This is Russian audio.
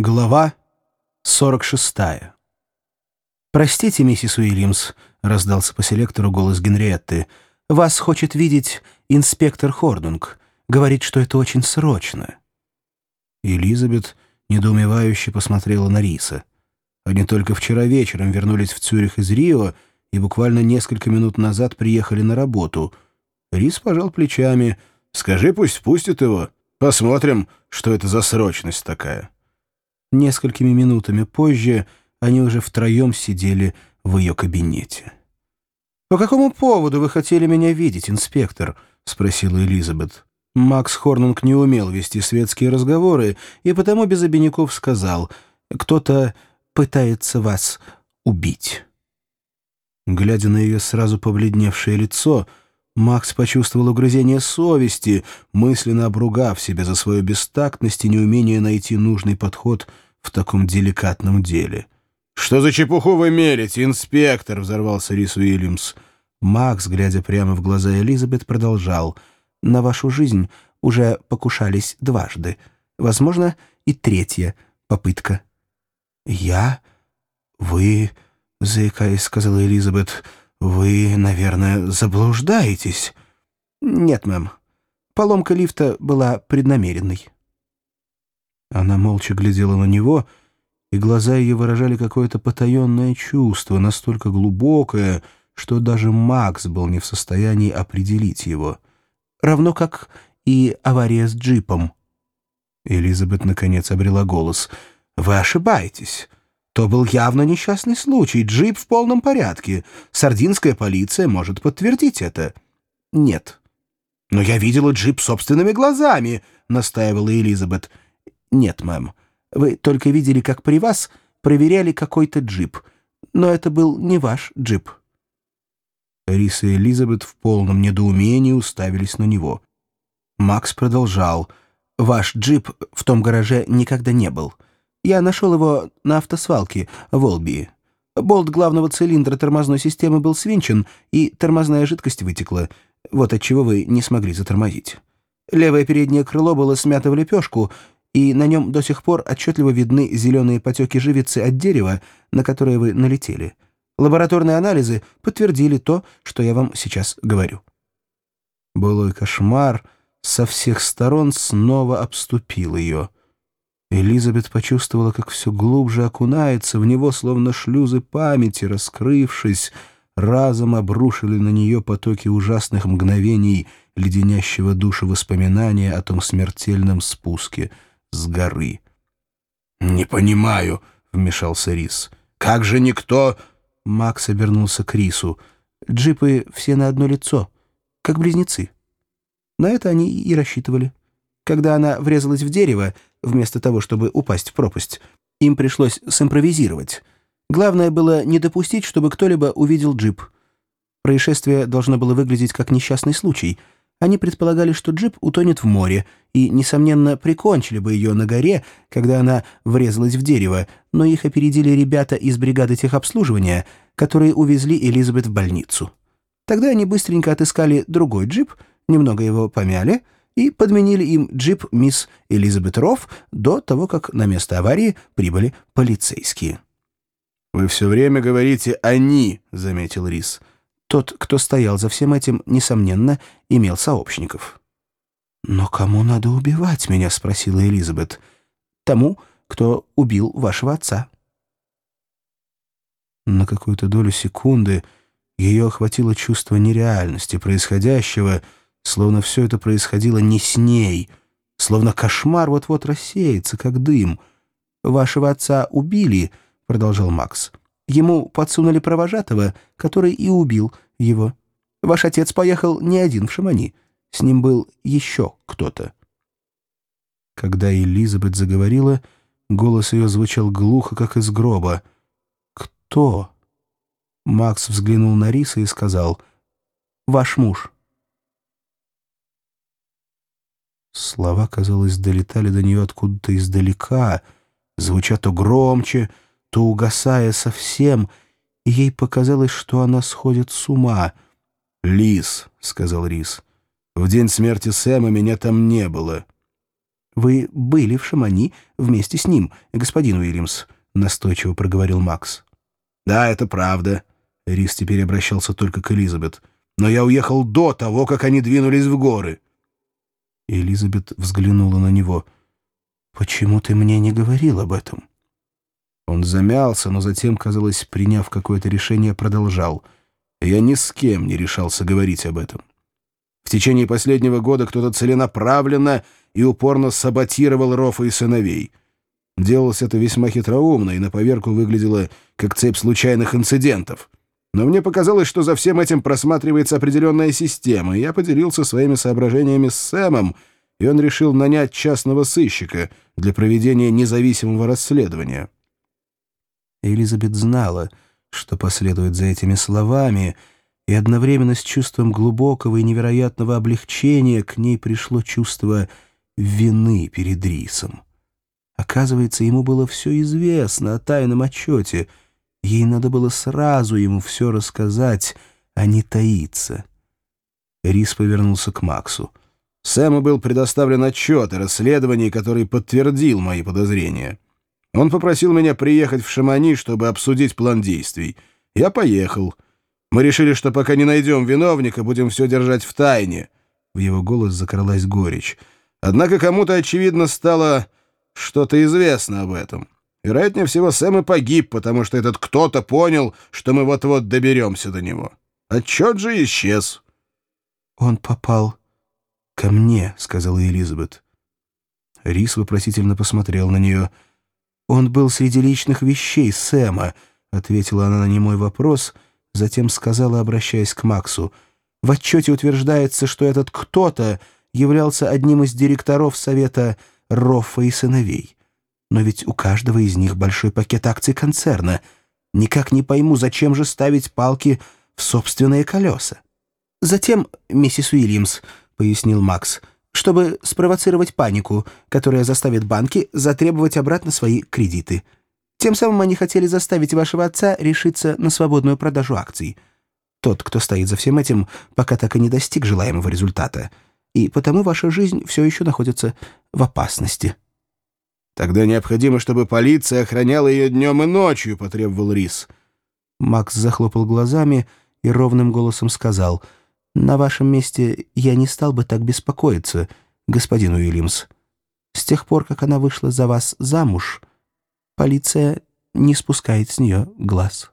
Глава 46 «Простите, миссис Уильямс», — раздался по селектору голос Генриетты, «вас хочет видеть инспектор Хордунг. Говорит, что это очень срочно». Элизабет недоумевающе посмотрела на Риса. Они только вчера вечером вернулись в Цюрих из Рио и буквально несколько минут назад приехали на работу. Рис пожал плечами. «Скажи, пусть спустит его. Посмотрим, что это за срочность такая». Несколькими минутами позже они уже втроем сидели в ее кабинете. «По какому поводу вы хотели меня видеть, инспектор?» — спросила Элизабет. Макс Хорнунг не умел вести светские разговоры, и потому без обиняков сказал «Кто-то пытается вас убить». Глядя на ее сразу побледневшее лицо, Макс почувствовал угрызение совести, мысленно обругав себя за свою бестактность и неумение найти нужный подход в таком деликатном деле. «Что за чепуху вы мерите, инспектор?» — взорвался Рис Уильямс. Макс, глядя прямо в глаза Элизабет, продолжал. «На вашу жизнь уже покушались дважды. Возможно, и третья попытка». «Я? Вы?» — заикаясь, сказала Элизабет. «Вы, наверное, заблуждаетесь?» «Нет, мэм. Поломка лифта была преднамеренной». Она молча глядела на него, и глаза ее выражали какое-то потаенное чувство, настолько глубокое, что даже Макс был не в состоянии определить его. Равно как и авария с джипом. Элизабет наконец обрела голос. «Вы ошибаетесь». То был явно несчастный случай. Джип в полном порядке. Сардинская полиция может подтвердить это. Нет. Но я видела джип собственными глазами, настаивала Элизабет. Нет, мэм. Вы только видели, как при вас проверяли какой-то джип. Но это был не ваш джип. Рис и Элизабет в полном недоумении уставились на него. Макс продолжал. «Ваш джип в том гараже никогда не был. Я нашел его на автосвалке в Олби. Болт главного цилиндра тормозной системы был свинчен, и тормозная жидкость вытекла. Вот отчего вы не смогли затормозить. Левое переднее крыло было смято в лепешку, и на нем до сих пор отчетливо видны зеленые потеки живицы от дерева, на которое вы налетели. Лабораторные анализы подтвердили то, что я вам сейчас говорю. Былой кошмар со всех сторон снова обступил ее — Элизабет почувствовала, как все глубже окунается в него, словно шлюзы памяти, раскрывшись, разом обрушили на нее потоки ужасных мгновений, леденящего душу воспоминания о том смертельном спуске с горы. «Не понимаю», — вмешался Рис. «Как же никто...» Макс обернулся к Рису. «Джипы все на одно лицо, как близнецы». На это они и рассчитывали. Когда она врезалась в дерево, вместо того, чтобы упасть в пропасть, им пришлось симпровизировать. Главное было не допустить, чтобы кто-либо увидел джип. Происшествие должно было выглядеть как несчастный случай. Они предполагали, что джип утонет в море, и, несомненно, прикончили бы ее на горе, когда она врезалась в дерево, но их опередили ребята из бригады техобслуживания, которые увезли Элизабет в больницу. Тогда они быстренько отыскали другой джип, немного его помяли — и подменили им джип мисс Элизабет Рофф до того, как на место аварии прибыли полицейские. «Вы все время говорите «они», — заметил Рис. Тот, кто стоял за всем этим, несомненно, имел сообщников. «Но кому надо убивать меня?» — спросила Элизабет. «Тому, кто убил вашего отца». На какую-то долю секунды ее охватило чувство нереальности происходящего — словно все это происходило не с ней, словно кошмар вот-вот рассеется, как дым. «Вашего отца убили», — продолжал Макс. «Ему подсунули провожатого, который и убил его. Ваш отец поехал не один в Шамани. С ним был еще кто-то». Когда Элизабет заговорила, голос ее звучал глухо, как из гроба. «Кто?» Макс взглянул на Риса и сказал «Ваш муж». Слова, казалось, долетали до нее откуда-то издалека, звуча то громче, то угасая совсем, и ей показалось, что она сходит с ума. «Лис», — сказал Рис, — «в день смерти Сэма меня там не было». «Вы были в Шамани вместе с ним, господин Уильямс», — настойчиво проговорил Макс. «Да, это правда». Рис теперь обращался только к Элизабет. «Но я уехал до того, как они двинулись в горы». Элизабет взглянула на него. «Почему ты мне не говорил об этом?» Он замялся, но затем, казалось, приняв какое-то решение, продолжал. «Я ни с кем не решался говорить об этом. В течение последнего года кто-то целенаправленно и упорно саботировал Рофа и сыновей. Делалось это весьма хитроумно и на поверку выглядело как цепь случайных инцидентов. Но мне показалось, что за всем этим просматривается определенная система, и я поделился своими соображениями с Сэмом, и он решил нанять частного сыщика для проведения независимого расследования. Элизабет знала, что последует за этими словами, и одновременно с чувством глубокого и невероятного облегчения к ней пришло чувство вины перед Рисом. Оказывается, ему было все известно о тайном отчете. Ей надо было сразу ему все рассказать, а не таиться. Рис повернулся к Максу. Сэму был предоставлен отчет о расследовании, который подтвердил мои подозрения. Он попросил меня приехать в Шамани, чтобы обсудить план действий. Я поехал. Мы решили, что пока не найдем виновника, будем все держать в тайне. В его голос закралась горечь. Однако кому-то, очевидно, стало что-то известно об этом. Вероятнее всего, Сэм и погиб, потому что этот кто-то понял, что мы вот-вот доберемся до него. Отчет же исчез. «Он попал ко мне», — сказала Элизабет. Рис вопросительно посмотрел на нее. «Он был среди личных вещей Сэма», — ответила она на немой вопрос, затем сказала, обращаясь к Максу. «В отчете утверждается, что этот кто-то являлся одним из директоров совета Роффа и сыновей. Но ведь у каждого из них большой пакет акций концерна. Никак не пойму, зачем же ставить палки в собственные колеса. Затем, миссис Уильямс, — пояснил Макс, — чтобы спровоцировать панику, которая заставит банки затребовать обратно свои кредиты. Тем самым они хотели заставить вашего отца решиться на свободную продажу акций. Тот, кто стоит за всем этим, пока так и не достиг желаемого результата — и потому ваша жизнь все еще находится в опасности». «Тогда необходимо, чтобы полиция охраняла ее днем и ночью», — потребовал Рис. Макс захлопал глазами и ровным голосом сказал, «На вашем месте я не стал бы так беспокоиться, господин Уильямс. С тех пор, как она вышла за вас замуж, полиция не спускает с нее глаз».